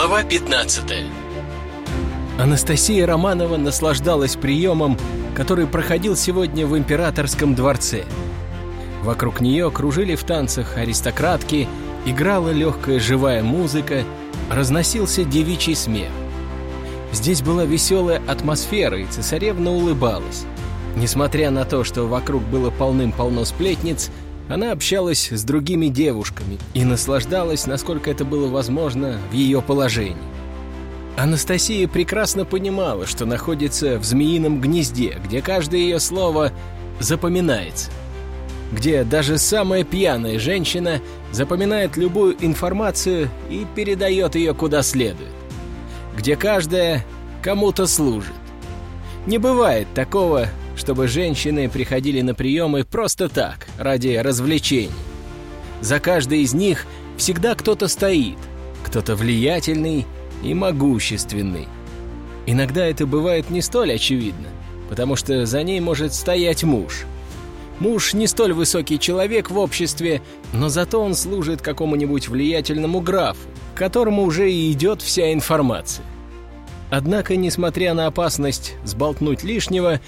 Глава 15 Анастасия Романова наслаждалась приемом, который проходил сегодня в императорском дворце. Вокруг нее кружили в танцах аристократки, играла легкая живая музыка, разносился девичий смех. Здесь была веселая атмосфера, и цесаревна улыбалась. Несмотря на то, что вокруг было полным-полно сплетниц, она общалась с другими девушками и наслаждалась, насколько это было возможно, в ее положении. Анастасия прекрасно понимала, что находится в змеином гнезде, где каждое ее слово запоминается. Где даже самая пьяная женщина запоминает любую информацию и передает ее куда следует. Где каждая кому-то служит. Не бывает такого, чтобы женщины приходили на приемы просто так, ради развлечений. За каждой из них всегда кто-то стоит, кто-то влиятельный и могущественный. Иногда это бывает не столь очевидно, потому что за ней может стоять муж. Муж не столь высокий человек в обществе, но зато он служит какому-нибудь влиятельному графу, к которому уже и идет вся информация. Однако, несмотря на опасность сболтнуть лишнего,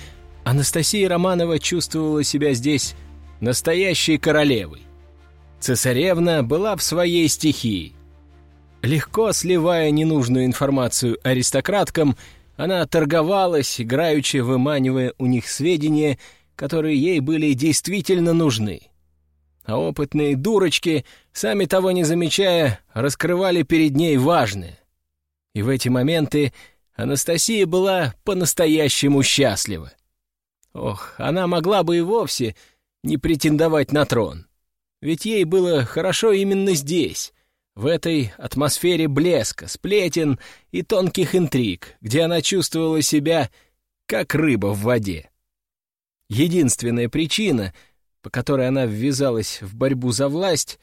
Анастасия Романова чувствовала себя здесь настоящей королевой. Цесаревна была в своей стихии. Легко сливая ненужную информацию аристократкам, она торговалась, играючи выманивая у них сведения, которые ей были действительно нужны. А опытные дурочки, сами того не замечая, раскрывали перед ней важное. И в эти моменты Анастасия была по-настоящему счастлива. Ох, она могла бы и вовсе не претендовать на трон. Ведь ей было хорошо именно здесь, в этой атмосфере блеска, сплетен и тонких интриг, где она чувствовала себя как рыба в воде. Единственная причина, по которой она ввязалась в борьбу за власть,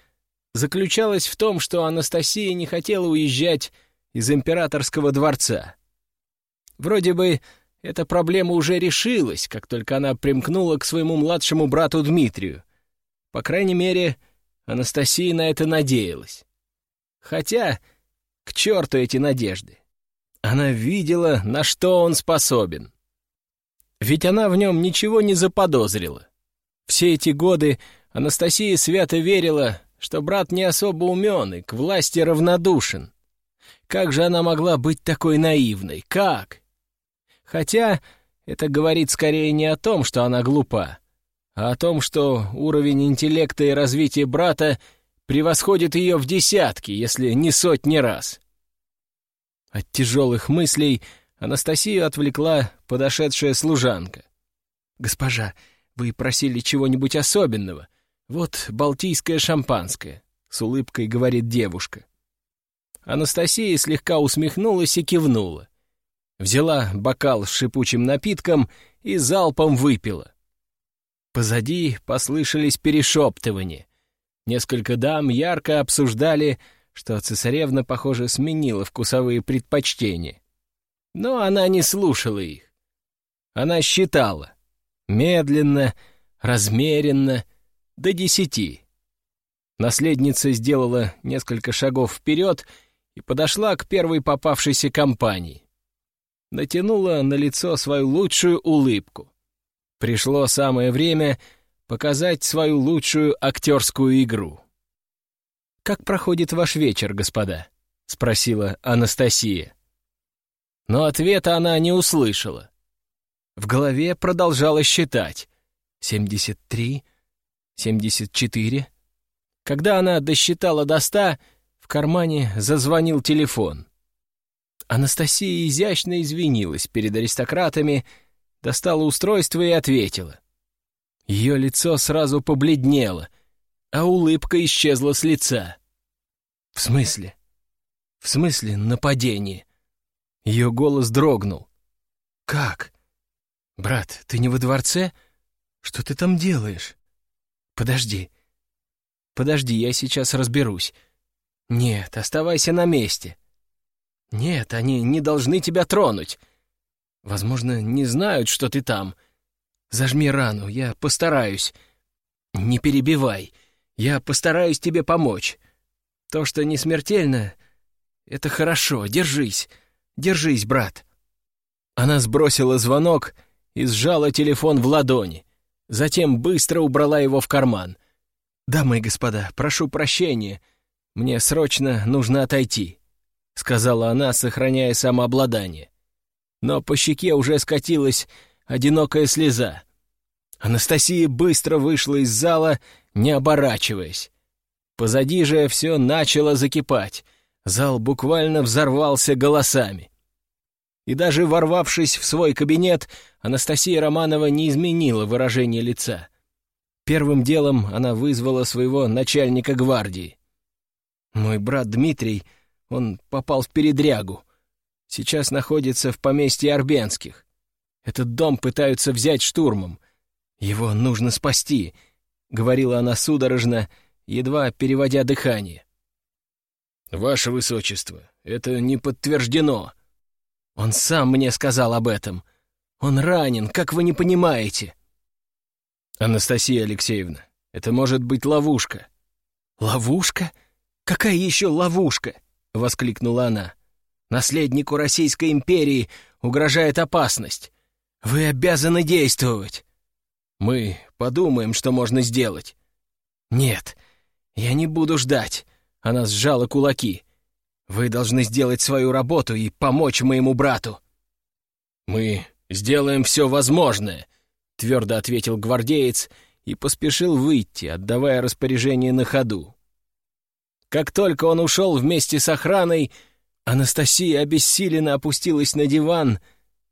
заключалась в том, что Анастасия не хотела уезжать из императорского дворца. Вроде бы эта проблема уже решилась, как только она примкнула к своему младшему брату Дмитрию. По крайней мере, Анастасия на это надеялась. Хотя, к черту эти надежды. Она видела, на что он способен. Ведь она в нем ничего не заподозрила. Все эти годы Анастасия свято верила, что брат не особо умен и к власти равнодушен. Как же она могла быть такой наивной? Как? Хотя это говорит скорее не о том, что она глупа, а о том, что уровень интеллекта и развития брата превосходит ее в десятки, если не сотни раз. От тяжелых мыслей Анастасию отвлекла подошедшая служанка. «Госпожа, вы просили чего-нибудь особенного. Вот балтийское шампанское», — с улыбкой говорит девушка. Анастасия слегка усмехнулась и кивнула взяла бокал с шипучим напитком и залпом выпила. Позади послышались перешептывания. Несколько дам ярко обсуждали, что цесаревна, похоже, сменила вкусовые предпочтения. Но она не слушала их. Она считала. Медленно, размеренно, до десяти. Наследница сделала несколько шагов вперед и подошла к первой попавшейся компании натянула на лицо свою лучшую улыбку. Пришло самое время показать свою лучшую актерскую игру. «Как проходит ваш вечер, господа?» — спросила Анастасия. Но ответа она не услышала. В голове продолжала считать. «Семьдесят три, семьдесят четыре». Когда она досчитала до ста, в кармане зазвонил телефон. Анастасия изящно извинилась перед аристократами, достала устройство и ответила. Ее лицо сразу побледнело, а улыбка исчезла с лица. «В смысле? В смысле нападение?» Ее голос дрогнул. «Как? Брат, ты не во дворце? Что ты там делаешь? Подожди. Подожди, я сейчас разберусь. Нет, оставайся на месте. «Нет, они не должны тебя тронуть. Возможно, не знают, что ты там. Зажми рану, я постараюсь. Не перебивай, я постараюсь тебе помочь. То, что не смертельно, Это хорошо, держись, держись, брат». Она сбросила звонок и сжала телефон в ладони. Затем быстро убрала его в карман. «Дамы и господа, прошу прощения. Мне срочно нужно отойти», — сказала она, сохраняя самообладание. Но по щеке уже скатилась одинокая слеза. Анастасия быстро вышла из зала, не оборачиваясь. Позади же все начало закипать. Зал буквально взорвался голосами. И даже ворвавшись в свой кабинет, Анастасия Романова не изменила выражение лица. Первым делом она вызвала своего начальника гвардии. «Мой брат Дмитрий, он попал в передрягу. Сейчас находится в поместье Арбенских. Этот дом пытаются взять штурмом. Его нужно спасти», — говорила она судорожно, едва переводя дыхание. «Ваше Высочество, это не подтверждено», он сам мне сказал об этом. Он ранен, как вы не понимаете. Анастасия Алексеевна, это может быть ловушка. Ловушка? Какая еще ловушка? Воскликнула она. Наследнику Российской империи угрожает опасность. Вы обязаны действовать. Мы подумаем, что можно сделать. Нет, я не буду ждать. Она сжала кулаки. Вы должны сделать свою работу и помочь моему брату». «Мы сделаем все возможное», — твердо ответил гвардеец и поспешил выйти, отдавая распоряжение на ходу. Как только он ушел вместе с охраной, Анастасия обессиленно опустилась на диван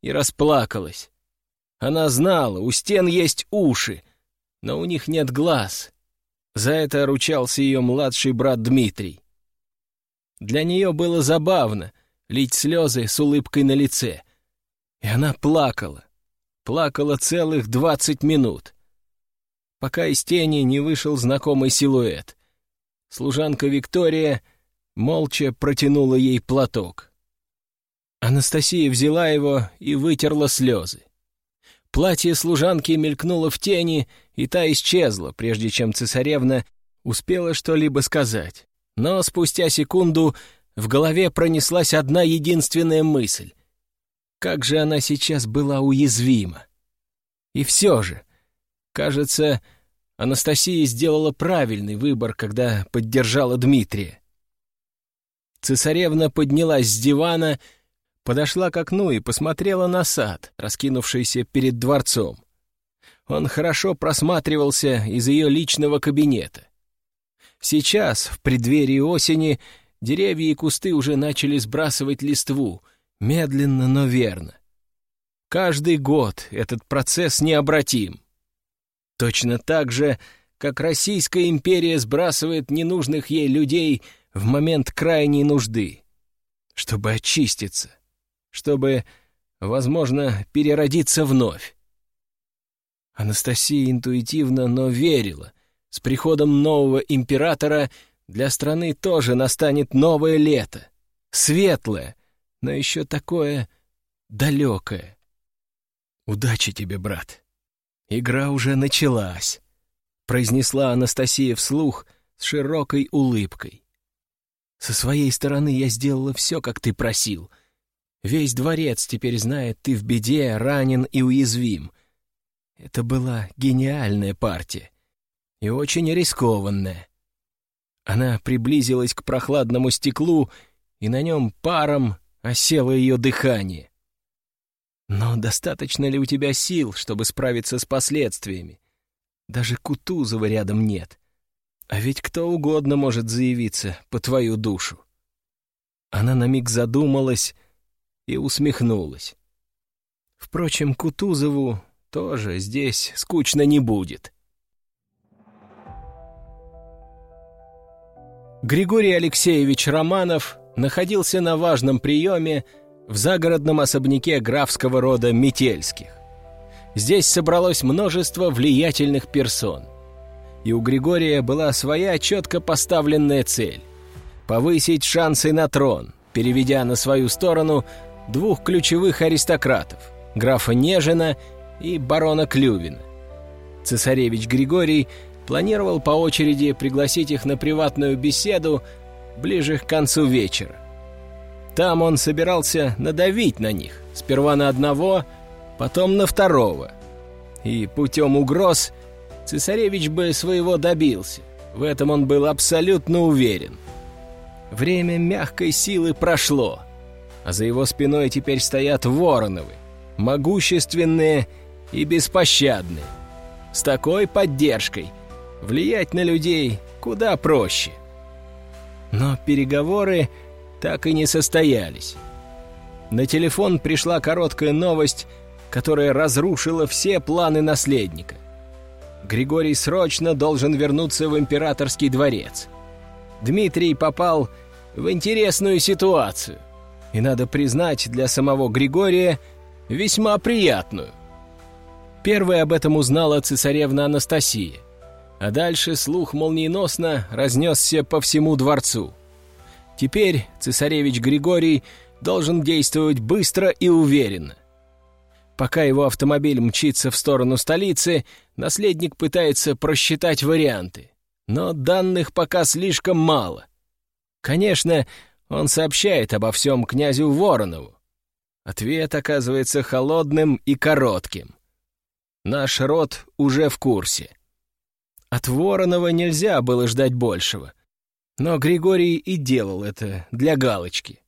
и расплакалась. Она знала, у стен есть уши, но у них нет глаз. За это ручался ее младший брат Дмитрий. Для нее было забавно лить слезы с улыбкой на лице. И она плакала. Плакала целых двадцать минут. Пока из тени не вышел знакомый силуэт. Служанка Виктория молча протянула ей платок. Анастасия взяла его и вытерла слезы. Платье служанки мелькнуло в тени, и та исчезла, прежде чем цесаревна успела что-либо сказать. Но спустя секунду в голове пронеслась одна единственная мысль. Как же она сейчас была уязвима. И все же, кажется, Анастасия сделала правильный выбор, когда поддержала Дмитрия. Цесаревна поднялась с дивана, подошла к окну и посмотрела на сад, раскинувшийся перед дворцом. Он хорошо просматривался из ее личного кабинета. Сейчас, в преддверии осени, деревья и кусты уже начали сбрасывать листву, медленно, но верно. Каждый год этот процесс необратим. Точно так же, как Российская империя сбрасывает ненужных ей людей в момент крайней нужды, чтобы очиститься, чтобы, возможно, переродиться вновь. Анастасия интуитивно, но верила, с приходом нового императора для страны тоже настанет новое лето. Светлое, но еще такое далекое. «Удачи тебе, брат. Игра уже началась», — произнесла Анастасия вслух с широкой улыбкой. «Со своей стороны я сделала все, как ты просил. Весь дворец теперь знает, ты в беде, ранен и уязвим. Это была гениальная партия и очень рискованная. Она приблизилась к прохладному стеклу, и на нем паром осело ее дыхание. Но достаточно ли у тебя сил, чтобы справиться с последствиями? Даже Кутузова рядом нет. А ведь кто угодно может заявиться по твою душу. Она на миг задумалась и усмехнулась. Впрочем, Кутузову тоже здесь скучно не будет. Григорий Алексеевич Романов находился на важном приеме в загородном особняке графского рода Метельских. Здесь собралось множество влиятельных персон. И у Григория была своя четко поставленная цель — повысить шансы на трон, переведя на свою сторону двух ключевых аристократов — графа Нежина и барона Клювина. Цесаревич Григорий — планировал по очереди пригласить их на приватную беседу ближе к концу вечера. Там он собирался надавить на них, сперва на одного, потом на второго. И путем угроз цесаревич бы своего добился. В этом он был абсолютно уверен. Время мягкой силы прошло, а за его спиной теперь стоят Вороновы, могущественные и беспощадные. С такой поддержкой влиять на людей куда проще. Но переговоры так и не состоялись. На телефон пришла короткая новость, которая разрушила все планы наследника. Григорий срочно должен вернуться в императорский дворец. Дмитрий попал в интересную ситуацию. И, надо признать, для самого Григория весьма приятную. Первой об этом узнала цесаревна Анастасия. А дальше слух молниеносно разнесся по всему дворцу. Теперь цесаревич Григорий должен действовать быстро и уверенно. Пока его автомобиль мчится в сторону столицы, наследник пытается просчитать варианты. Но данных пока слишком мало. Конечно, он сообщает обо всем князю Воронову. Ответ оказывается холодным и коротким. Наш род уже в курсе. От Воронова нельзя было ждать большего. Но Григорий и делал это для галочки.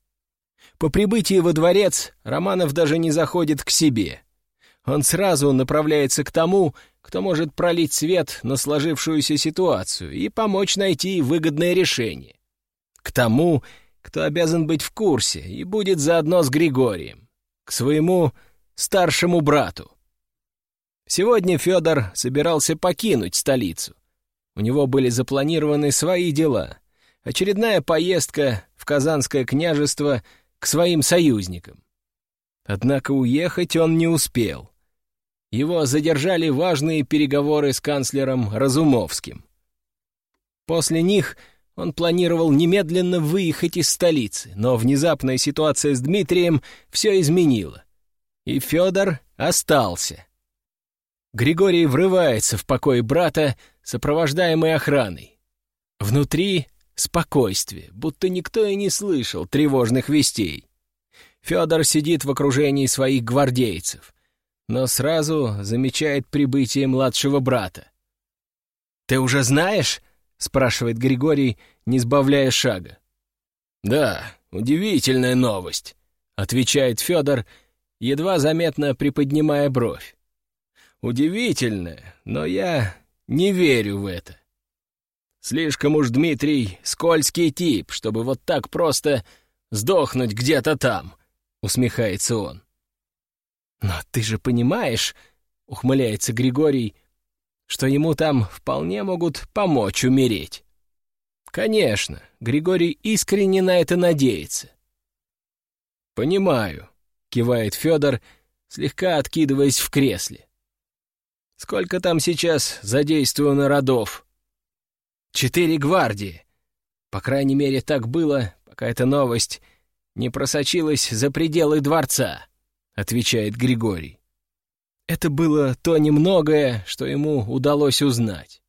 По прибытии во дворец Романов даже не заходит к себе. Он сразу направляется к тому, кто может пролить свет на сложившуюся ситуацию и помочь найти выгодное решение. К тому, кто обязан быть в курсе и будет заодно с Григорием. К своему старшему брату. Сегодня Федор собирался покинуть столицу. У него были запланированы свои дела. Очередная поездка в Казанское княжество к своим союзникам. Однако уехать он не успел. Его задержали важные переговоры с канцлером Разумовским. После них он планировал немедленно выехать из столицы, но внезапная ситуация с Дмитрием все изменила. И Федор остался. Григорий врывается в покой брата, сопровождаемый охраной. Внутри спокойствие, будто никто и не слышал тревожных вестей. Федор сидит в окружении своих гвардейцев, но сразу замечает прибытие младшего брата. «Ты уже знаешь?» — спрашивает Григорий, не сбавляя шага. «Да, удивительная новость», — отвечает Федор, едва заметно приподнимая бровь. «Удивительная, но я не верю в это. Слишком уж Дмитрий скользкий тип, чтобы вот так просто сдохнуть где-то там», — усмехается он. «Но ты же понимаешь», — ухмыляется Григорий, «что ему там вполне могут помочь умереть». «Конечно, Григорий искренне на это надеется». «Понимаю», — кивает Федор, слегка откидываясь в кресле. «Сколько там сейчас задействовано родов?» «Четыре гвардии. По крайней мере, так было, пока эта новость не просочилась за пределы дворца», — отвечает Григорий. Это было то немногое, что ему удалось узнать.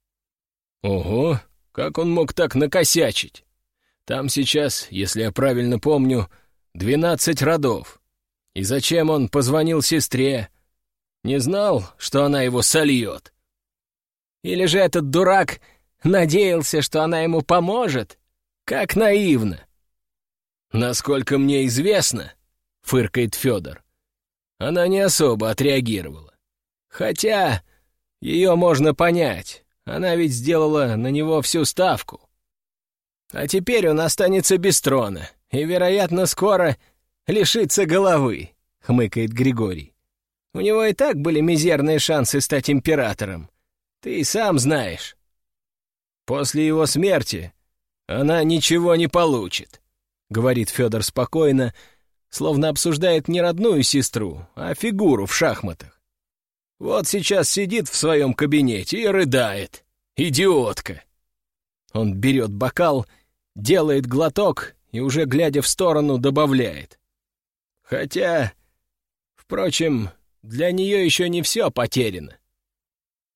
«Ого, как он мог так накосячить? Там сейчас, если я правильно помню, двенадцать родов. И зачем он позвонил сестре? Не знал, что она его сольет? Или же этот дурак надеялся, что она ему поможет? Как наивно!» «Насколько мне известно», — фыркает Федор, она не особо отреагировала. Хотя ее можно понять, она ведь сделала на него всю ставку. А теперь он останется без трона и, вероятно, скоро лишится головы, — хмыкает Григорий. У него и так были мизерные шансы стать императором. Ты и сам знаешь. После его смерти она ничего не получит. — говорит Федор спокойно, словно обсуждает не родную сестру, а фигуру в шахматах. Вот сейчас сидит в своем кабинете и рыдает. Идиотка! Он берет бокал, делает глоток и, уже глядя в сторону, добавляет. Хотя, впрочем, для нее еще не все потеряно.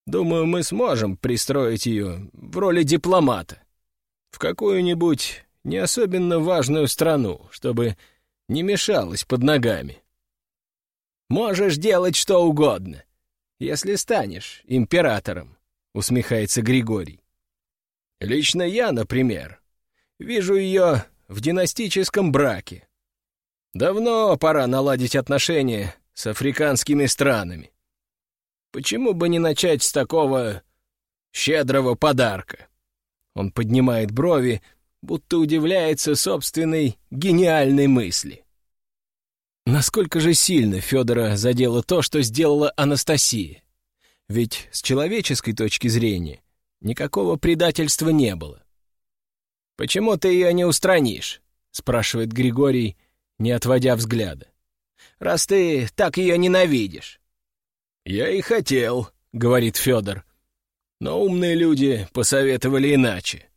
Думаю, мы сможем пристроить ее в роли дипломата в какую-нибудь не особенно важную страну, чтобы не мешалась под ногами. «Можешь делать что угодно, если станешь императором», — усмехается Григорий. «Лично я, например, вижу ее в династическом браке. Давно пора наладить отношения с африканскими странами. Почему бы не начать с такого щедрого подарка?» Он поднимает брови, будто удивляется собственной гениальной мысли. Насколько же сильно Федора задело то, что сделала Анастасия? Ведь с человеческой точки зрения никакого предательства не было. «Почему ты ее не устранишь?» — спрашивает Григорий, не отводя взгляда. «Раз ты так ее ненавидишь». «Я и хотел», — говорит Федор. «Но умные люди посоветовали иначе.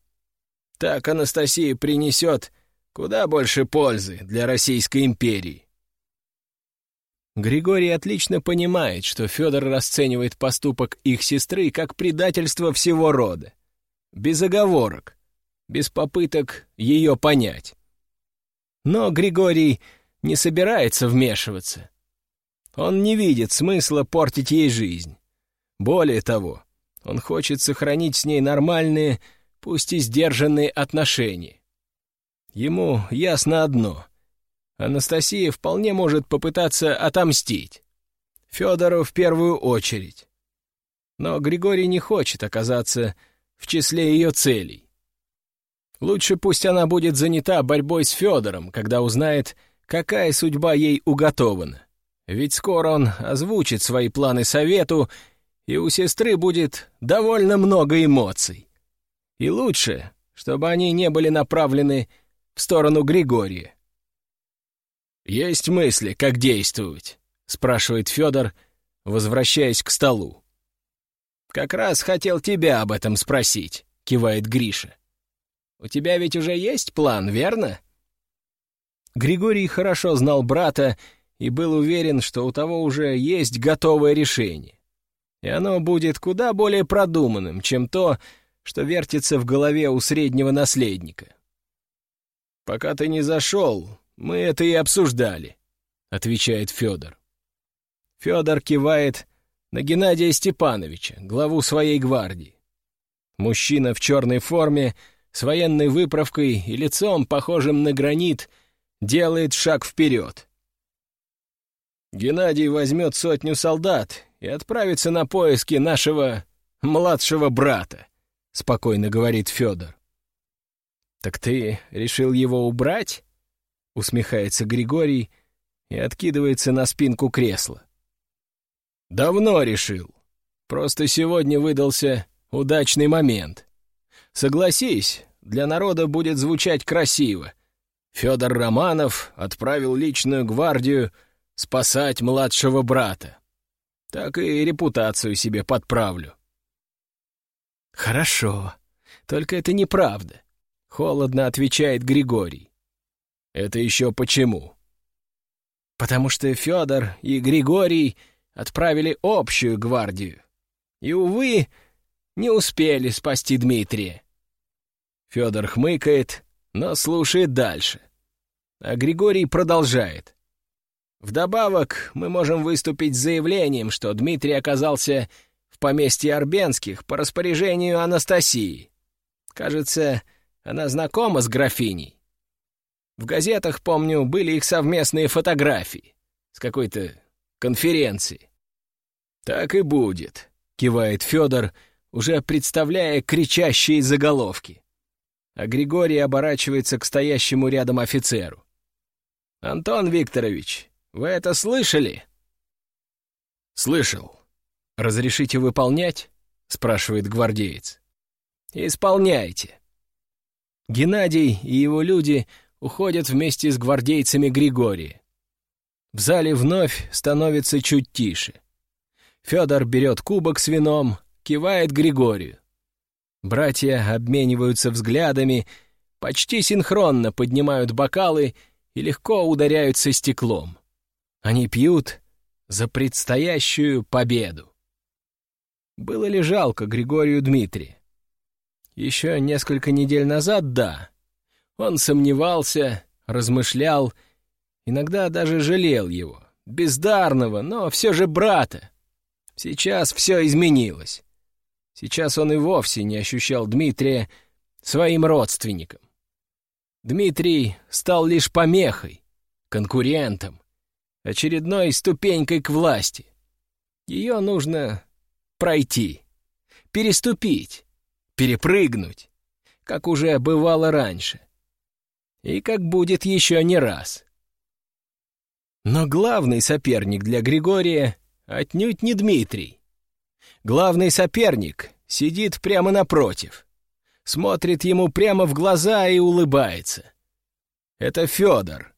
Так Анастасия принесет куда больше пользы для Российской империи. Григорий отлично понимает, что Федор расценивает поступок их сестры как предательство всего рода. Без оговорок, без попыток ее понять. Но Григорий не собирается вмешиваться. Он не видит смысла портить ей жизнь. Более того, он хочет сохранить с ней нормальные пусть и сдержанные отношения. Ему ясно одно. Анастасия вполне может попытаться отомстить. Федору в первую очередь. Но Григорий не хочет оказаться в числе ее целей. Лучше пусть она будет занята борьбой с Федором, когда узнает, какая судьба ей уготована. Ведь скоро он озвучит свои планы совету, и у сестры будет довольно много эмоций. И лучше, чтобы они не были направлены в сторону Григория. «Есть мысли, как действовать?» — спрашивает Федор, возвращаясь к столу. «Как раз хотел тебя об этом спросить», — кивает Гриша. «У тебя ведь уже есть план, верно?» Григорий хорошо знал брата и был уверен, что у того уже есть готовое решение. И оно будет куда более продуманным, чем то, что вертится в голове у среднего наследника. «Пока ты не зашел, мы это и обсуждали», — отвечает Федор. Федор кивает на Геннадия Степановича, главу своей гвардии. Мужчина в черной форме, с военной выправкой и лицом, похожим на гранит, делает шаг вперед. Геннадий возьмет сотню солдат и отправится на поиски нашего младшего брата спокойно говорит Федор. «Так ты решил его убрать?» — усмехается Григорий и откидывается на спинку кресла. «Давно решил. Просто сегодня выдался удачный момент. Согласись, для народа будет звучать красиво. Федор Романов отправил личную гвардию спасать младшего брата. Так и репутацию себе подправлю. «Хорошо, только это неправда», — холодно отвечает Григорий. «Это еще почему?» «Потому что Федор и Григорий отправили общую гвардию. И, увы, не успели спасти Дмитрия». Федор хмыкает, но слушает дальше. А Григорий продолжает. Вдобавок, мы можем выступить с заявлением, что Дмитрий оказался в поместье Арбенских по распоряжению Анастасии. Кажется, она знакома с графиней. В газетах, помню, были их совместные фотографии с какой-то конференции. «Так и будет», — кивает Федор, уже представляя кричащие заголовки. А Григорий оборачивается к стоящему рядом офицеру. «Антон Викторович, вы это слышали?» «Слышал. «Разрешите выполнять?» — спрашивает гвардеец. «Исполняйте». Геннадий и его люди уходят вместе с гвардейцами Григория. В зале вновь становится чуть тише. Федор берет кубок с вином, кивает Григорию. Братья обмениваются взглядами, почти синхронно поднимают бокалы и легко ударяются стеклом. Они пьют за предстоящую победу. Было ли жалко Григорию Дмитрия? Еще несколько недель назад — да. Он сомневался, размышлял Иногда даже жалел его. Бездарного, но все же брата. Сейчас все изменилось. Сейчас он и вовсе не ощущал Дмитрия своим родственником. Дмитрий стал лишь помехой, конкурентом, очередной ступенькой к власти. Ее нужно пройти, переступить, перепрыгнуть, как уже бывало раньше. И как будет еще не раз. Но главный соперник для Григория отнюдь не Дмитрий. Главный соперник сидит прямо напротив, смотрит ему прямо в глаза и улыбается. Это Федор.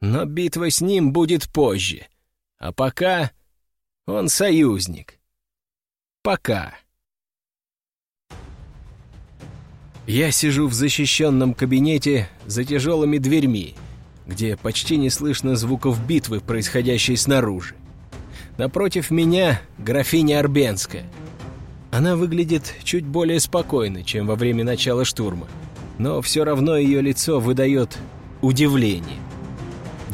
Но битва с ним будет позже. А пока он союзник. Пока. Я сижу в защищенном кабинете за тяжелыми дверьми, где почти не слышно звуков битвы, происходящей снаружи. Напротив меня графиня Арбенская. Она выглядит чуть более спокойной, чем во время начала штурма, но все равно ее лицо выдает удивление.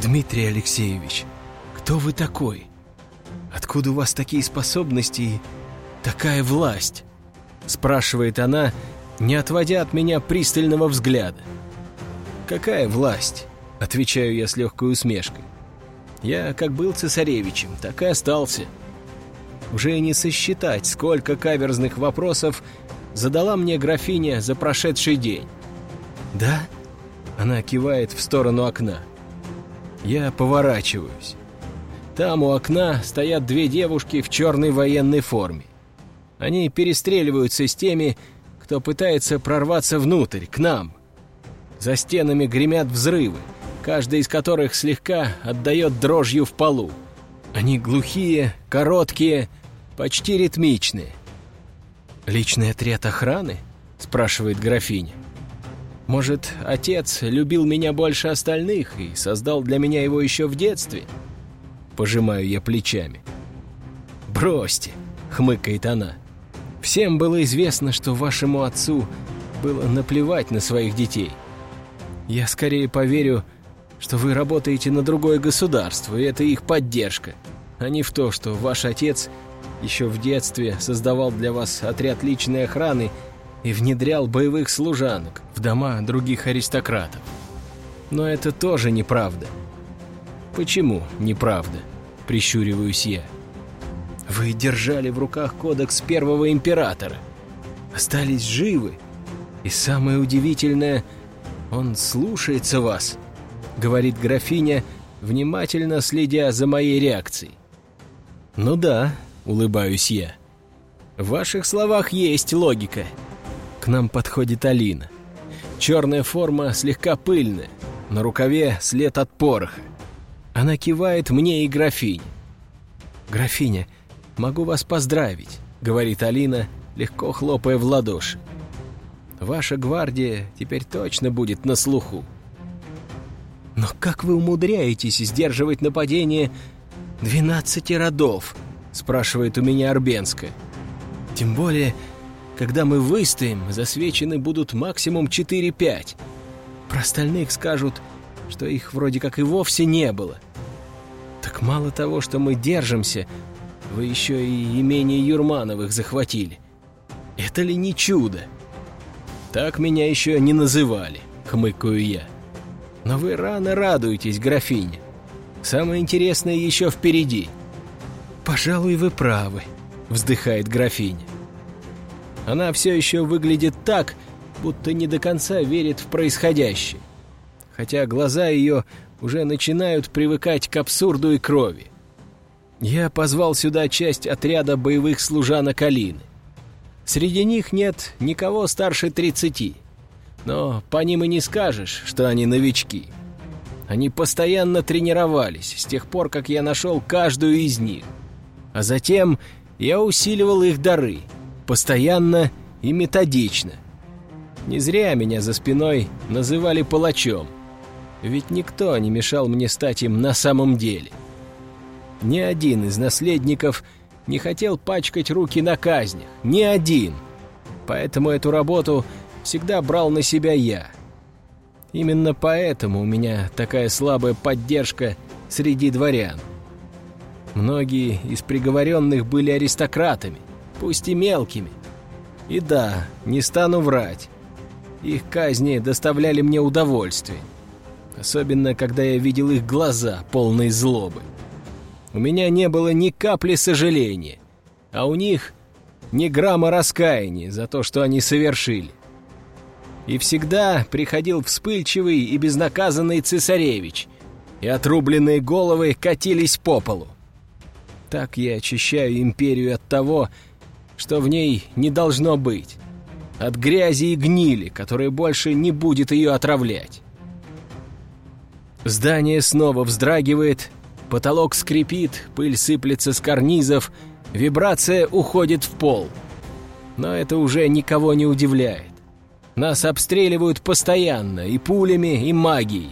«Дмитрий Алексеевич, кто вы такой? Откуда у вас такие способности и такая власть?» спрашивает она, не отводя от меня пристального взгляда. «Какая власть?» — отвечаю я с легкой усмешкой. «Я как был цесаревичем, так и остался». Уже не сосчитать, сколько каверзных вопросов задала мне графиня за прошедший день. «Да?» — она кивает в сторону окна. Я поворачиваюсь. Там у окна стоят две девушки в черной военной форме. Они перестреливаются с теми, кто пытается прорваться внутрь, к нам. За стенами гремят взрывы, каждый из которых слегка отдает дрожью в полу. Они глухие, короткие, почти ритмичные. «Личный отряд охраны?» — спрашивает графиня. «Может, отец любил меня больше остальных и создал для меня его еще в детстве?» Пожимаю я плечами. «Бросьте!» — хмыкает она. Всем было известно, что вашему отцу было наплевать на своих детей. Я скорее поверю, что вы работаете на другое государство, и это их поддержка, а не в то, что ваш отец еще в детстве создавал для вас отряд личной охраны и внедрял боевых служанок в дома других аристократов. Но это тоже неправда. Почему неправда? Прищуриваюсь я. Вы держали в руках кодекс первого императора. Остались живы. И самое удивительное, он слушается вас, говорит графиня, внимательно следя за моей реакцией. Ну да, улыбаюсь я. В ваших словах есть логика. К нам подходит Алина. Черная форма слегка пыльная, на рукаве след от пороха. Она кивает мне и графине. «Графиня, «Могу вас поздравить», — говорит Алина, легко хлопая в ладоши. «Ваша гвардия теперь точно будет на слуху». «Но как вы умудряетесь сдерживать нападение двенадцати родов?» — спрашивает у меня Арбенская. «Тем более, когда мы выстоим, засвечены будут максимум 4-5. Про остальных скажут, что их вроде как и вовсе не было. Так мало того, что мы держимся, вы еще и имение Юрмановых захватили. Это ли не чудо? Так меня еще не называли, хмыкаю я. Но вы рано радуетесь, графиня. Самое интересное еще впереди. Пожалуй, вы правы, вздыхает графиня. Она все еще выглядит так, будто не до конца верит в происходящее. Хотя глаза ее уже начинают привыкать к абсурду и крови. Я позвал сюда часть отряда боевых служанок Алины. Среди них нет никого старше тридцати. Но по ним и не скажешь, что они новички. Они постоянно тренировались с тех пор, как я нашел каждую из них. А затем я усиливал их дары, постоянно и методично. Не зря меня за спиной называли палачом, ведь никто не мешал мне стать им на самом деле. — ни один из наследников не хотел пачкать руки на казнях. Ни один. Поэтому эту работу всегда брал на себя я. Именно поэтому у меня такая слабая поддержка среди дворян. Многие из приговоренных были аристократами, пусть и мелкими. И да, не стану врать, их казни доставляли мне удовольствие. Особенно, когда я видел их глаза, полные злобы. У меня не было ни капли сожаления, а у них ни грамма раскаяния за то, что они совершили. И всегда приходил вспыльчивый и безнаказанный цесаревич, и отрубленные головы катились по полу. Так я очищаю империю от того, что в ней не должно быть, от грязи и гнили, которая больше не будет ее отравлять. Здание снова вздрагивает, потолок скрипит, пыль сыплется с карнизов, вибрация уходит в пол. Но это уже никого не удивляет. Нас обстреливают постоянно, и пулями, и магией.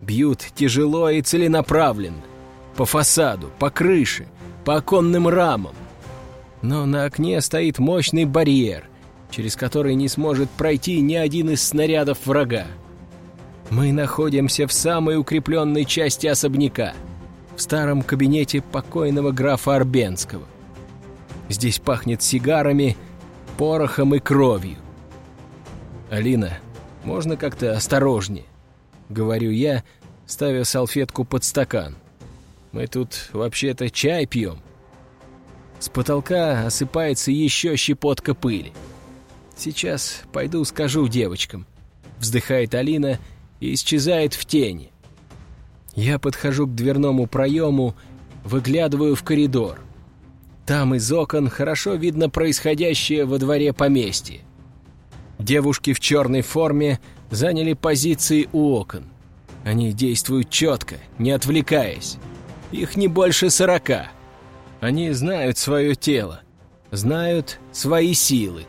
Бьют тяжело и целенаправленно. По фасаду, по крыше, по оконным рамам. Но на окне стоит мощный барьер, через который не сможет пройти ни один из снарядов врага. Мы находимся в самой укрепленной части особняка, в старом кабинете покойного графа Арбенского. Здесь пахнет сигарами, порохом и кровью. «Алина, можно как-то осторожнее?» — говорю я, ставя салфетку под стакан. «Мы тут вообще-то чай пьем». С потолка осыпается еще щепотка пыли. «Сейчас пойду скажу девочкам», — вздыхает Алина и исчезает в тени. Я подхожу к дверному проему, выглядываю в коридор. Там из окон хорошо видно происходящее во дворе поместья. Девушки в черной форме заняли позиции у окон. Они действуют четко, не отвлекаясь. Их не больше сорока. Они знают свое тело, знают свои силы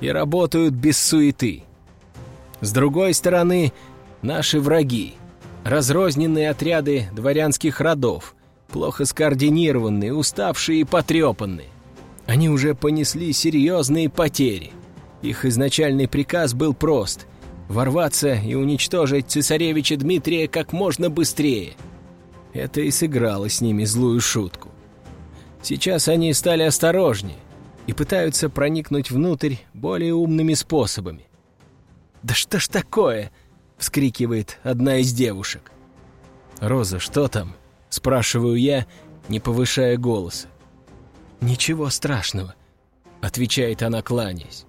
и работают без суеты. С другой стороны, наши враги, разрозненные отряды дворянских родов, плохо скоординированные, уставшие и потрепанные. Они уже понесли серьезные потери. Их изначальный приказ был прост — ворваться и уничтожить цесаревича Дмитрия как можно быстрее. Это и сыграло с ними злую шутку. Сейчас они стали осторожнее, и пытаются проникнуть внутрь более умными способами. «Да что ж такое?» — вскрикивает одна из девушек. «Роза, что там?» — спрашиваю я, не повышая голоса. «Ничего страшного», — отвечает она, кланяясь.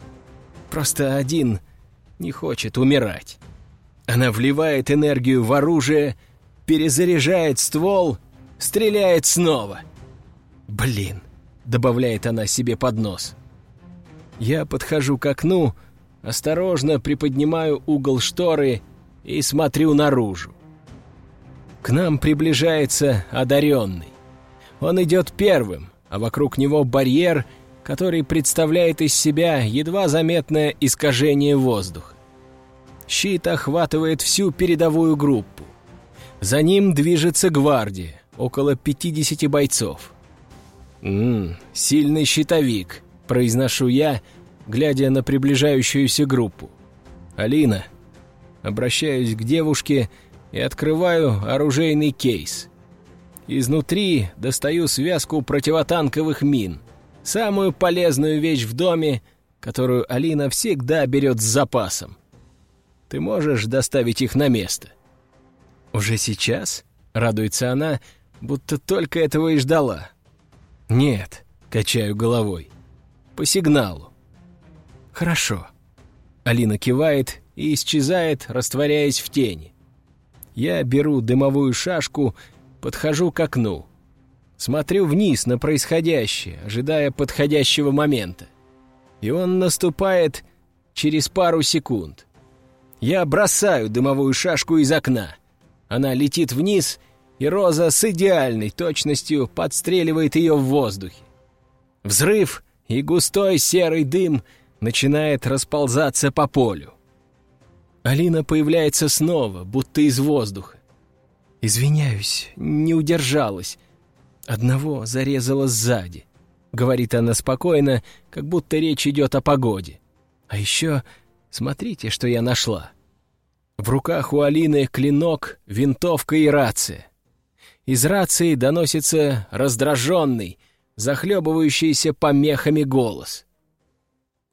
«Просто один не хочет умирать». Она вливает энергию в оружие, перезаряжает ствол, стреляет снова. Блин, добавляет она себе под нос. Я подхожу к окну, осторожно приподнимаю угол шторы и смотрю наружу. К нам приближается одаренный. Он идет первым, а вокруг него барьер, который представляет из себя едва заметное искажение воздуха. Щит охватывает всю передовую группу. За ним движется гвардия, около 50 бойцов. «Ммм, сильный щитовик», — произношу я, глядя на приближающуюся группу. «Алина». Обращаюсь к девушке и открываю оружейный кейс. Изнутри достаю связку противотанковых мин, самую полезную вещь в доме, которую Алина всегда берет с запасом. Ты можешь доставить их на место?» «Уже сейчас?» — радуется она, будто только этого и ждала. «Нет», — качаю головой. «По сигналу». «Хорошо». Алина кивает и исчезает, растворяясь в тени. Я беру дымовую шашку, подхожу к окну. Смотрю вниз на происходящее, ожидая подходящего момента. И он наступает через пару секунд. Я бросаю дымовую шашку из окна. Она летит вниз — и Роза с идеальной точностью подстреливает ее в воздухе. Взрыв и густой серый дым начинает расползаться по полю. Алина появляется снова, будто из воздуха. «Извиняюсь, не удержалась. Одного зарезала сзади», — говорит она спокойно, как будто речь идет о погоде. «А еще смотрите, что я нашла». В руках у Алины клинок, винтовка и рация. Из рации доносится раздраженный, захлебывающийся помехами голос.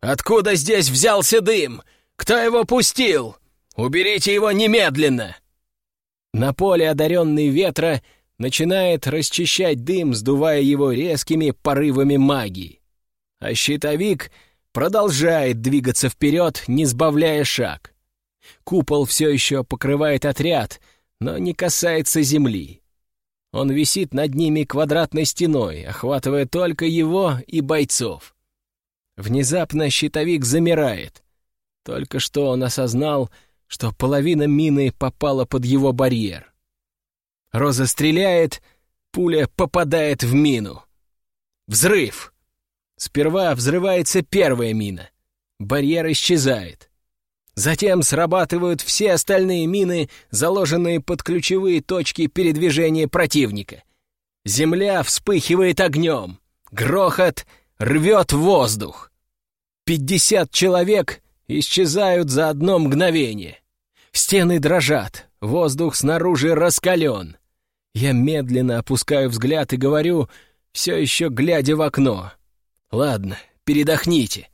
«Откуда здесь взялся дым? Кто его пустил? Уберите его немедленно!» На поле, одаренный ветра, начинает расчищать дым, сдувая его резкими порывами магии. А щитовик продолжает двигаться вперед, не сбавляя шаг. Купол все еще покрывает отряд, но не касается земли. Он висит над ними квадратной стеной, охватывая только его и бойцов. Внезапно щитовик замирает. Только что он осознал, что половина мины попала под его барьер. Роза стреляет, пуля попадает в мину. Взрыв! Сперва взрывается первая мина. Барьер исчезает. Затем срабатывают все остальные мины, заложенные под ключевые точки передвижения противника. Земля вспыхивает огнем. Грохот рвет воздух. Пятьдесят человек исчезают за одно мгновение. Стены дрожат, воздух снаружи раскален. Я медленно опускаю взгляд и говорю, все еще глядя в окно. «Ладно, передохните.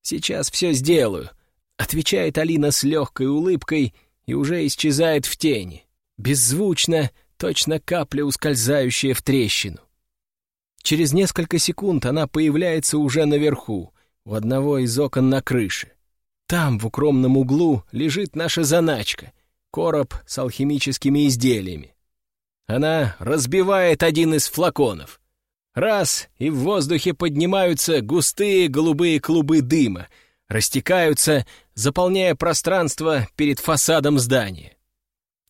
Сейчас все сделаю», — отвечает Алина с легкой улыбкой и уже исчезает в тени. Беззвучно, точно капля, ускользающая в трещину. Через несколько секунд она появляется уже наверху, у одного из окон на крыше. Там, в укромном углу, лежит наша заначка — короб с алхимическими изделиями. Она разбивает один из флаконов. Раз, и в воздухе поднимаются густые голубые клубы дыма, растекаются, заполняя пространство перед фасадом здания.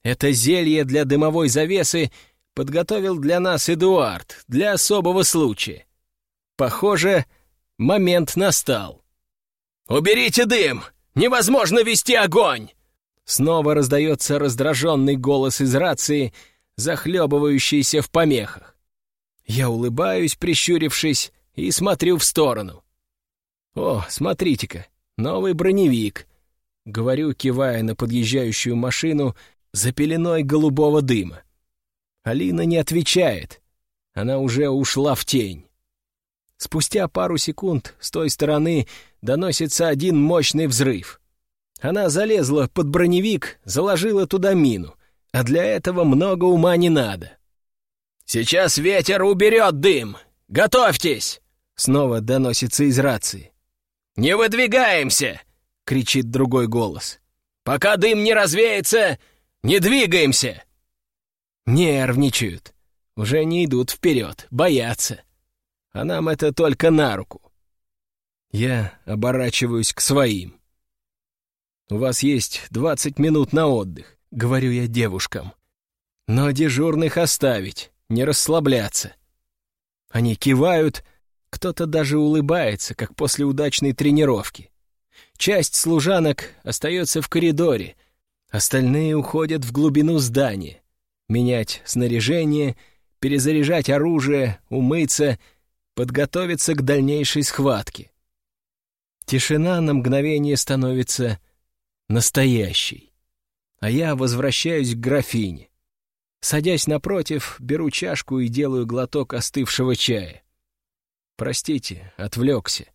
Это зелье для дымовой завесы подготовил для нас Эдуард, для особого случая. Похоже, момент настал. «Уберите дым! Невозможно вести огонь!» Снова раздается раздраженный голос из рации, захлебывающийся в помехах. Я улыбаюсь, прищурившись, и смотрю в сторону. «О, смотрите-ка, новый броневик!» — говорю, кивая на подъезжающую машину за пеленой голубого дыма. Алина не отвечает. Она уже ушла в тень. Спустя пару секунд с той стороны доносится один мощный взрыв. Она залезла под броневик, заложила туда мину, а для этого много ума не надо. «Сейчас ветер уберет дым! Готовьтесь!» Снова доносится из рации. «Не выдвигаемся!» — кричит другой голос. «Пока дым не развеется, не двигаемся!» Нервничают. Уже не идут вперед, боятся. А нам это только на руку. Я оборачиваюсь к своим. «У вас есть двадцать минут на отдых», — говорю я девушкам. «Но дежурных оставить, не расслабляться». Они кивают, кто-то даже улыбается, как после удачной тренировки. Часть служанок остается в коридоре, остальные уходят в глубину здания. Менять снаряжение, перезаряжать оружие, умыться, подготовиться к дальнейшей схватке. Тишина на мгновение становится настоящей. А я возвращаюсь к графине. Садясь напротив, беру чашку и делаю глоток остывшего чая. Простите, отвлекся.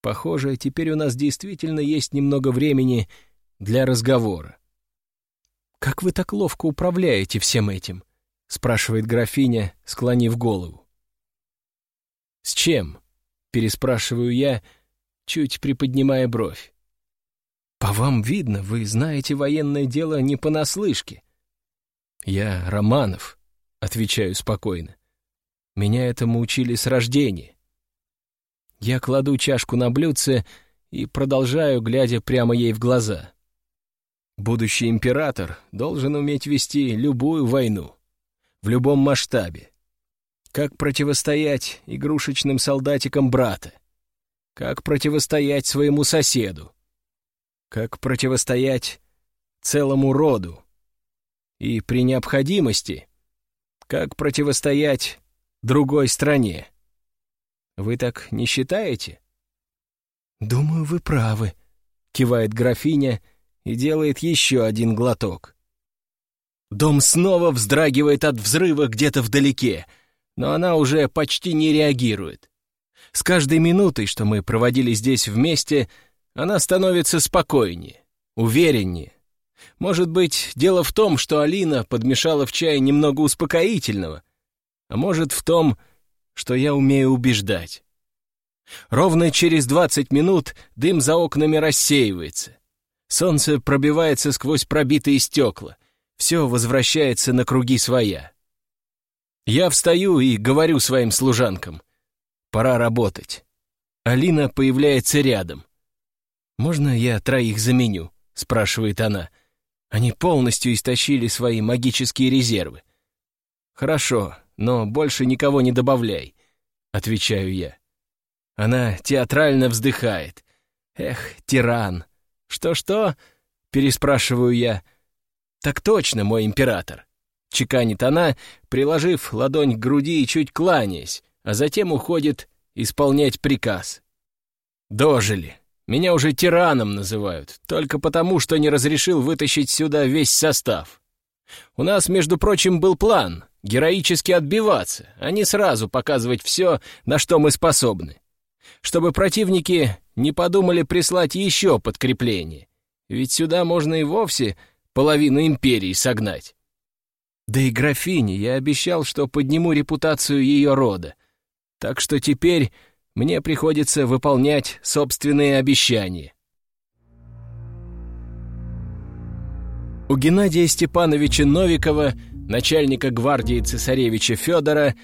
Похоже, теперь у нас действительно есть немного времени для разговора. «Как вы так ловко управляете всем этим?» — спрашивает графиня, склонив голову. «С чем?» — переспрашиваю я, чуть приподнимая бровь. «По вам видно, вы знаете военное дело не понаслышке. «Я Романов», — отвечаю спокойно. «Меня этому учили с рождения». Я кладу чашку на блюдце и продолжаю, глядя прямо ей в глаза. Будущий император должен уметь вести любую войну, в любом масштабе. Как противостоять игрушечным солдатикам брата? Как противостоять своему соседу? Как противостоять целому роду? и при необходимости, как противостоять другой стране. Вы так не считаете? «Думаю, вы правы», — кивает графиня и делает еще один глоток. Дом снова вздрагивает от взрыва где-то вдалеке, но она уже почти не реагирует. С каждой минутой, что мы проводили здесь вместе, она становится спокойнее, увереннее. Может быть, дело в том, что Алина подмешала в чай немного успокоительного, а может в том, что я умею убеждать. Ровно через двадцать минут дым за окнами рассеивается. Солнце пробивается сквозь пробитые стекла. Все возвращается на круги своя. Я встаю и говорю своим служанкам. Пора работать. Алина появляется рядом. «Можно я троих заменю?» — спрашивает она. Они полностью истощили свои магические резервы. «Хорошо, но больше никого не добавляй», — отвечаю я. Она театрально вздыхает. «Эх, тиран!» «Что-что?» — переспрашиваю я. «Так точно, мой император!» — чеканит она, приложив ладонь к груди и чуть кланяясь, а затем уходит исполнять приказ. «Дожили!» Меня уже тираном называют, только потому, что не разрешил вытащить сюда весь состав. У нас, между прочим, был план — героически отбиваться, а не сразу показывать все, на что мы способны. Чтобы противники не подумали прислать еще подкрепление, ведь сюда можно и вовсе половину империи согнать. Да и графине я обещал, что подниму репутацию ее рода, так что теперь мне приходится выполнять собственные обещания. У Геннадия Степановича Новикова, начальника гвардии цесаревича Федора,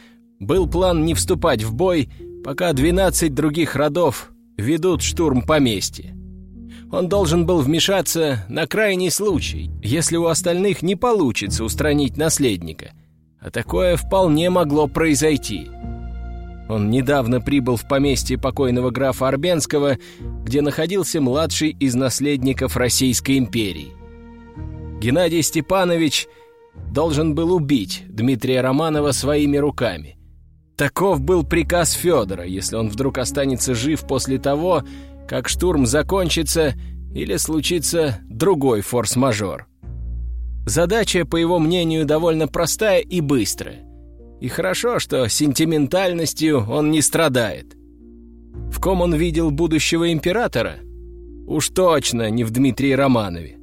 был план не вступать в бой, пока 12 других родов ведут штурм поместья. Он должен был вмешаться на крайний случай, если у остальных не получится устранить наследника. А такое вполне могло произойти. Он недавно прибыл в поместье покойного графа Арбенского, где находился младший из наследников Российской империи. Геннадий Степанович должен был убить Дмитрия Романова своими руками. Таков был приказ Федора, если он вдруг останется жив после того, как штурм закончится или случится другой форс-мажор. Задача, по его мнению, довольно простая и быстрая. И хорошо, что сентиментальностью он не страдает. В ком он видел будущего императора? Уж точно не в Дмитрии Романове.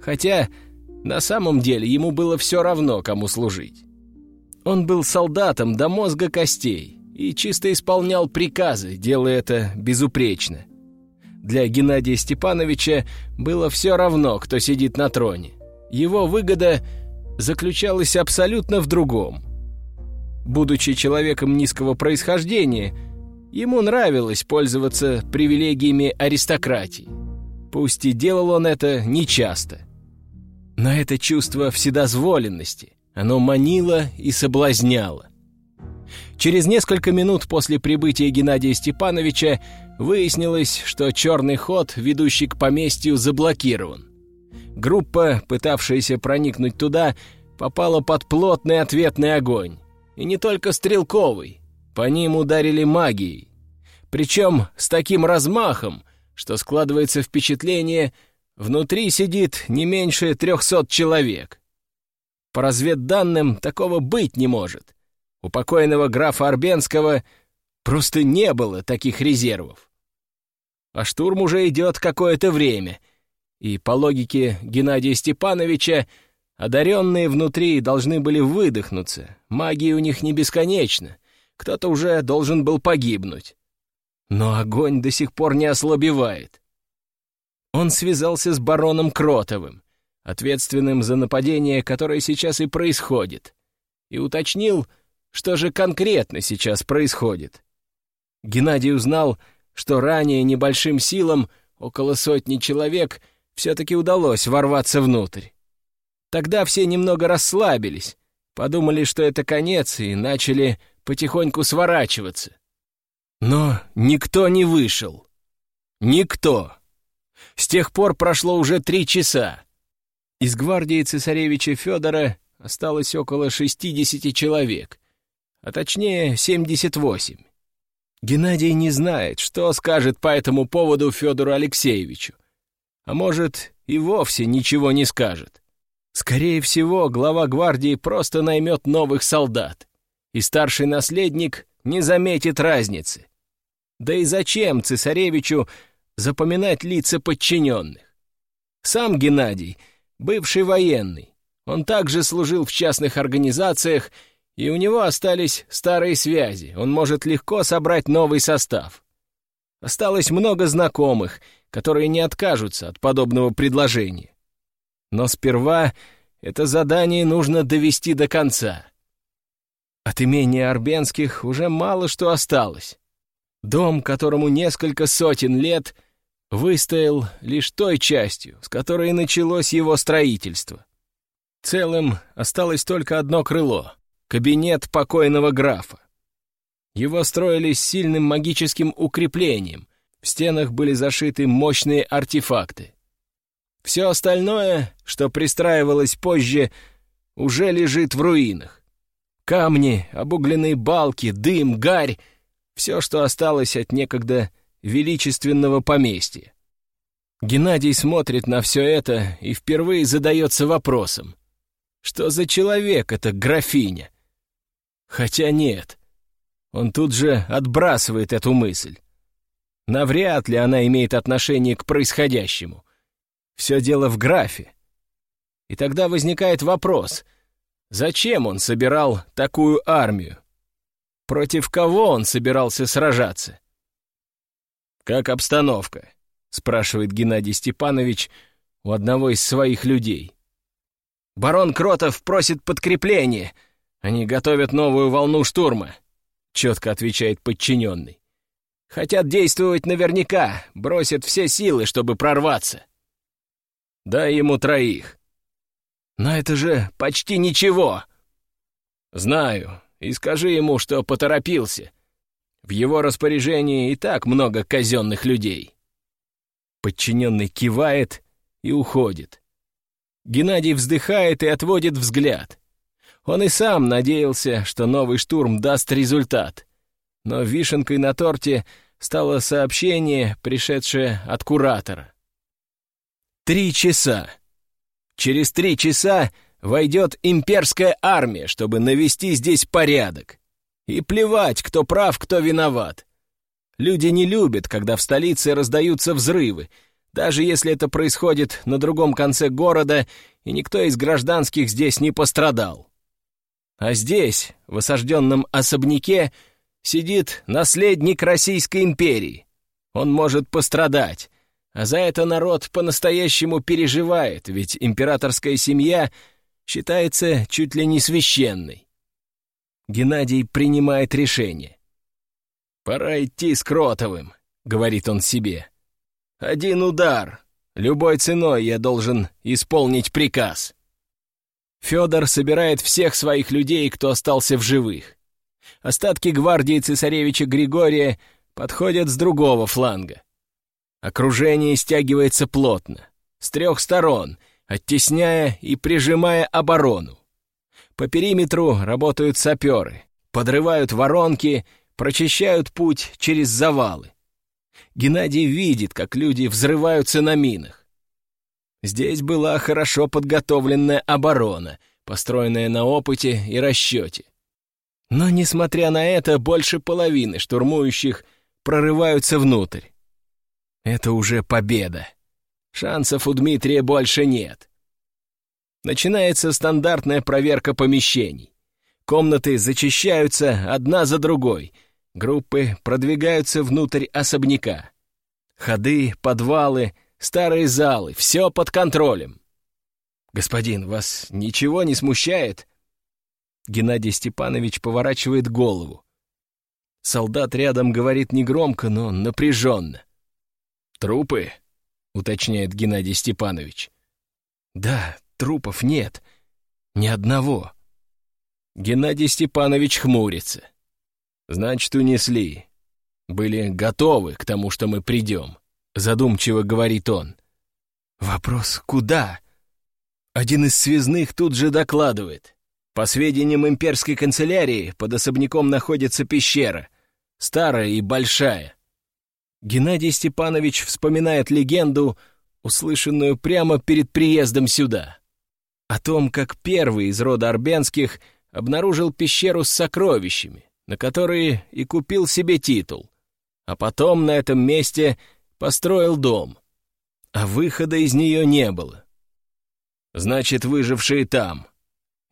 Хотя на самом деле ему было все равно, кому служить. Он был солдатом до мозга костей и чисто исполнял приказы, делая это безупречно. Для Геннадия Степановича было все равно, кто сидит на троне. Его выгода заключалась абсолютно в другом. Будучи человеком низкого происхождения, ему нравилось пользоваться привилегиями аристократии. Пусть и делал он это нечасто. Но это чувство вседозволенности, оно манило и соблазняло. Через несколько минут после прибытия Геннадия Степановича выяснилось, что черный ход, ведущий к поместью, заблокирован. Группа, пытавшаяся проникнуть туда, попала под плотный ответный огонь. И не только стрелковый. По ним ударили магией. Причем с таким размахом, что складывается впечатление, внутри сидит не меньше трехсот человек. По разведданным такого быть не может. У покойного графа Арбенского просто не было таких резервов. А штурм уже идет какое-то время, и, по логике Геннадия Степановича, Одаренные внутри должны были выдохнуться, магия у них не бесконечна, кто-то уже должен был погибнуть. Но огонь до сих пор не ослабевает. Он связался с бароном Кротовым, ответственным за нападение, которое сейчас и происходит, и уточнил, что же конкретно сейчас происходит. Геннадий узнал, что ранее небольшим силам, около сотни человек, все-таки удалось ворваться внутрь. Тогда все немного расслабились, подумали, что это конец, и начали потихоньку сворачиваться. Но никто не вышел. Никто. С тех пор прошло уже три часа. Из гвардии цесаревича Федора осталось около 60 человек, а точнее 78. Геннадий не знает, что скажет по этому поводу Федору Алексеевичу. а может, и вовсе ничего не скажет. Скорее всего, глава гвардии просто наймет новых солдат, и старший наследник не заметит разницы. Да и зачем цесаревичу запоминать лица подчиненных? Сам Геннадий, бывший военный, он также служил в частных организациях, и у него остались старые связи, он может легко собрать новый состав. Осталось много знакомых, которые не откажутся от подобного предложения. Но сперва это задание нужно довести до конца. От имения Арбенских уже мало что осталось. Дом, которому несколько сотен лет, выстоял лишь той частью, с которой началось его строительство. Целым осталось только одно крыло — кабинет покойного графа. Его строили с сильным магическим укреплением, в стенах были зашиты мощные артефакты. Все остальное, что пристраивалось позже, уже лежит в руинах. Камни, обугленные балки, дым, гарь — все, что осталось от некогда величественного поместья. Геннадий смотрит на все это и впервые задается вопросом. Что за человек эта графиня? Хотя нет. Он тут же отбрасывает эту мысль. Навряд ли она имеет отношение к происходящему. Все дело в графе. И тогда возникает вопрос, зачем он собирал такую армию? Против кого он собирался сражаться? «Как обстановка?» — спрашивает Геннадий Степанович у одного из своих людей. «Барон Кротов просит подкрепление. Они готовят новую волну штурма», — четко отвечает подчиненный. «Хотят действовать наверняка, бросят все силы, чтобы прорваться». Дай ему троих. Но это же почти ничего. Знаю, и скажи ему, что поторопился. В его распоряжении и так много казенных людей. Подчиненный кивает и уходит. Геннадий вздыхает и отводит взгляд. Он и сам надеялся, что новый штурм даст результат. Но вишенкой на торте стало сообщение, пришедшее от куратора. Три часа. Через три часа войдет имперская армия, чтобы навести здесь порядок. И плевать, кто прав, кто виноват. Люди не любят, когда в столице раздаются взрывы, даже если это происходит на другом конце города, и никто из гражданских здесь не пострадал. А здесь, в осажденном особняке, сидит наследник Российской империи. Он может пострадать, а за это народ по-настоящему переживает, ведь императорская семья считается чуть ли не священной. Геннадий принимает решение. «Пора идти с Кротовым», — говорит он себе. «Один удар. Любой ценой я должен исполнить приказ». Федор собирает всех своих людей, кто остался в живых. Остатки гвардии цесаревича Григория подходят с другого фланга. Окружение стягивается плотно, с трех сторон, оттесняя и прижимая оборону. По периметру работают саперы, подрывают воронки, прочищают путь через завалы. Геннадий видит, как люди взрываются на минах. Здесь была хорошо подготовленная оборона, построенная на опыте и расчете. Но, несмотря на это, больше половины штурмующих прорываются внутрь. Это уже победа. Шансов у Дмитрия больше нет. Начинается стандартная проверка помещений. Комнаты зачищаются одна за другой. Группы продвигаются внутрь особняка. Ходы, подвалы, старые залы — все под контролем. «Господин, вас ничего не смущает?» Геннадий Степанович поворачивает голову. Солдат рядом говорит негромко, но напряженно. «Трупы?» — уточняет Геннадий Степанович. «Да, трупов нет. Ни одного». Геннадий Степанович хмурится. «Значит, унесли. Были готовы к тому, что мы придем», — задумчиво говорит он. «Вопрос, куда?» Один из связных тут же докладывает. По сведениям имперской канцелярии, под особняком находится пещера, старая и большая. Геннадий Степанович вспоминает легенду услышанную прямо перед приездом сюда. О том, как первый из рода Арбенских обнаружил пещеру с сокровищами, на которые и купил себе титул, а потом на этом месте построил дом, а выхода из нее не было. Значит, выжившие там.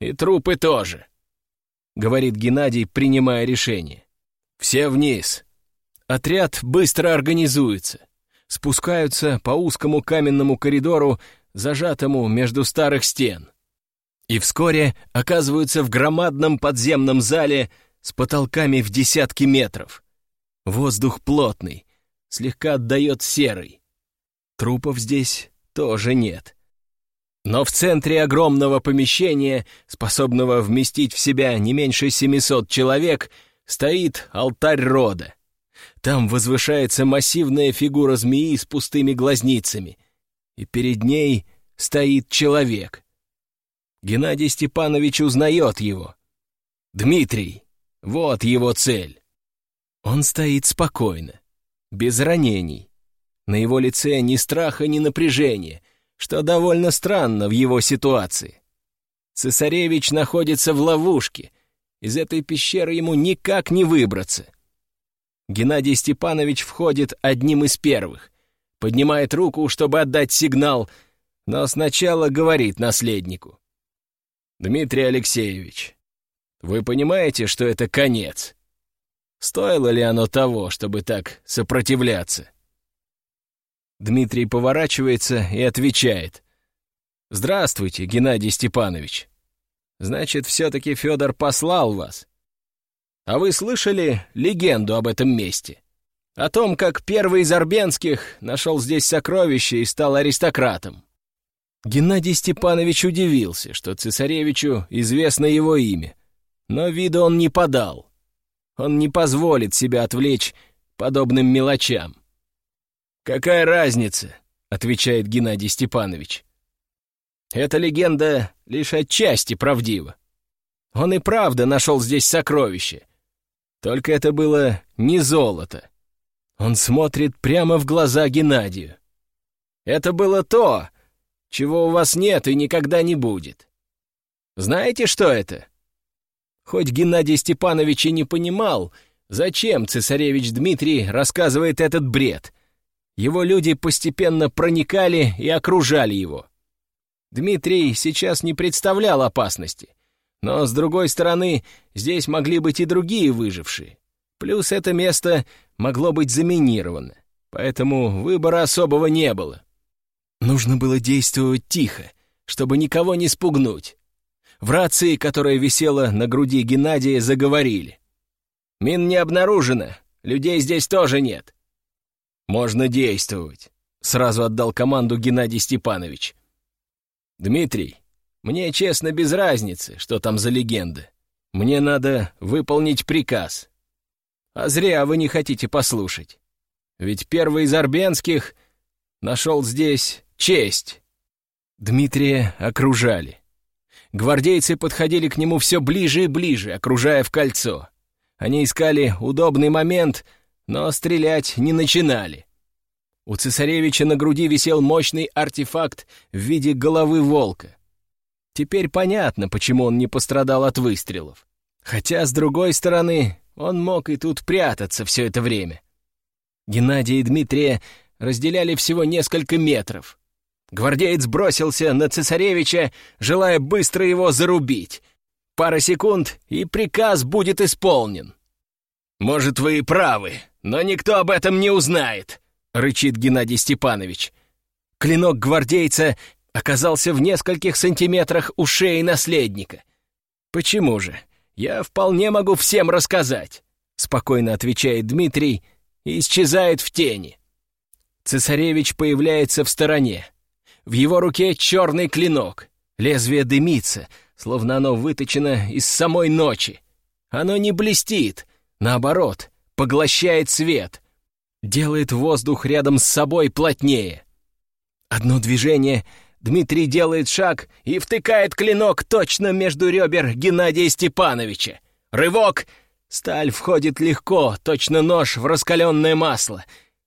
И трупы тоже, — говорит Геннадий, принимая решение. Все вниз. Отряд быстро организуется. Спускаются по узкому каменному коридору, зажатому между старых стен. И вскоре оказываются в громадном подземном зале с потолками в десятки метров. Воздух плотный, слегка отдает серый. Трупов здесь тоже нет. Но в центре огромного помещения, способного вместить в себя не меньше 700 человек, стоит алтарь рода. Там возвышается массивная фигура змеи с пустыми глазницами, и перед ней стоит человек. Геннадий Степанович узнает его. Дмитрий, вот его цель. Он стоит спокойно, без ранений. На его лице ни страха, ни напряжения, что довольно странно в его ситуации. Цесаревич находится в ловушке. Из этой пещеры ему никак не выбраться. Геннадий Степанович входит одним из первых, поднимает руку, чтобы отдать сигнал, но сначала говорит наследнику. «Дмитрий Алексеевич, вы понимаете, что это конец? Стоило ли оно того, чтобы так сопротивляться?» Дмитрий поворачивается и отвечает. «Здравствуйте, Геннадий Степанович. Значит, все-таки Федор послал вас. А вы слышали легенду об этом месте? О том, как первый из Арбенских нашел здесь сокровище и стал аристократом. Геннадий Степанович удивился, что цесаревичу известно его имя, но вида он не подал. Он не позволит себя отвлечь подобным мелочам. «Какая разница?» — отвечает Геннадий Степанович. «Эта легенда лишь отчасти правдива. Он и правда нашел здесь сокровище. Только это было не золото. Он смотрит прямо в глаза Геннадию. Это было то, чего у вас нет и никогда не будет. Знаете, что это? Хоть Геннадий Степанович и не понимал, зачем цесаревич Дмитрий рассказывает этот бред, его люди постепенно проникали и окружали его. Дмитрий сейчас не представлял опасности, но, с другой стороны, здесь могли быть и другие выжившие. Плюс это место могло быть заминировано, поэтому выбора особого не было. Нужно было действовать тихо, чтобы никого не спугнуть. В рации, которая висела на груди Геннадия, заговорили. «Мин не обнаружено, людей здесь тоже нет». «Можно действовать», — сразу отдал команду Геннадий Степанович. «Дмитрий, мне честно без разницы, что там за легенда. Мне надо выполнить приказ. А зря вы не хотите послушать. Ведь первый из Арбенских нашел здесь Честь!» Дмитрия окружали. Гвардейцы подходили к нему все ближе и ближе, окружая в кольцо. Они искали удобный момент, но стрелять не начинали. У цесаревича на груди висел мощный артефакт в виде головы волка. Теперь понятно, почему он не пострадал от выстрелов. Хотя, с другой стороны, он мог и тут прятаться все это время. Геннадия и Дмитрия разделяли всего несколько метров. Гвардеец бросился на цесаревича, желая быстро его зарубить. Пара секунд, и приказ будет исполнен. «Может, вы и правы, но никто об этом не узнает», — рычит Геннадий Степанович. Клинок гвардейца оказался в нескольких сантиметрах у шеи наследника. «Почему же? Я вполне могу всем рассказать», — спокойно отвечает Дмитрий и исчезает в тени. Цесаревич появляется в стороне. В его руке черный клинок. Лезвие дымится, словно оно выточено из самой ночи. Оно не блестит, наоборот, поглощает свет, делает воздух рядом с собой плотнее. Одно движение, Дмитрий делает шаг и втыкает клинок точно между ребер Геннадия Степановича. Рывок! Сталь входит легко, точно нож в раскаленное масло,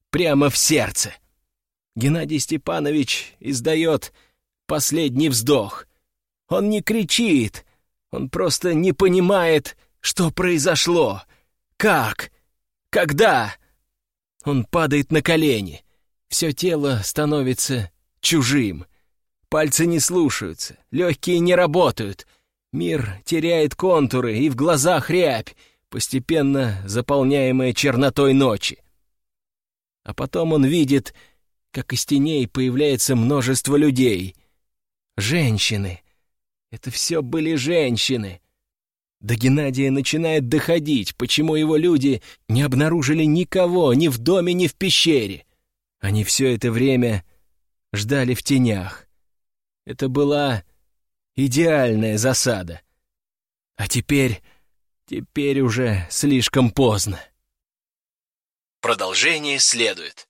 прямо в сердце. Геннадий Степанович издает последний вздох. Он не кричит, он просто не понимает, что произошло. Как? Когда? Он падает на колени. Все тело становится чужим. Пальцы не слушаются, легкие не работают. Мир теряет контуры, и в глазах рябь, постепенно заполняемая чернотой ночи. А потом он видит, как из теней появляется множество людей. Женщины. Это все были женщины. До Геннадия начинает доходить, почему его люди не обнаружили никого ни в доме, ни в пещере. Они все это время ждали в тенях. Это была идеальная засада. А теперь, теперь уже слишком поздно. Продолжение следует.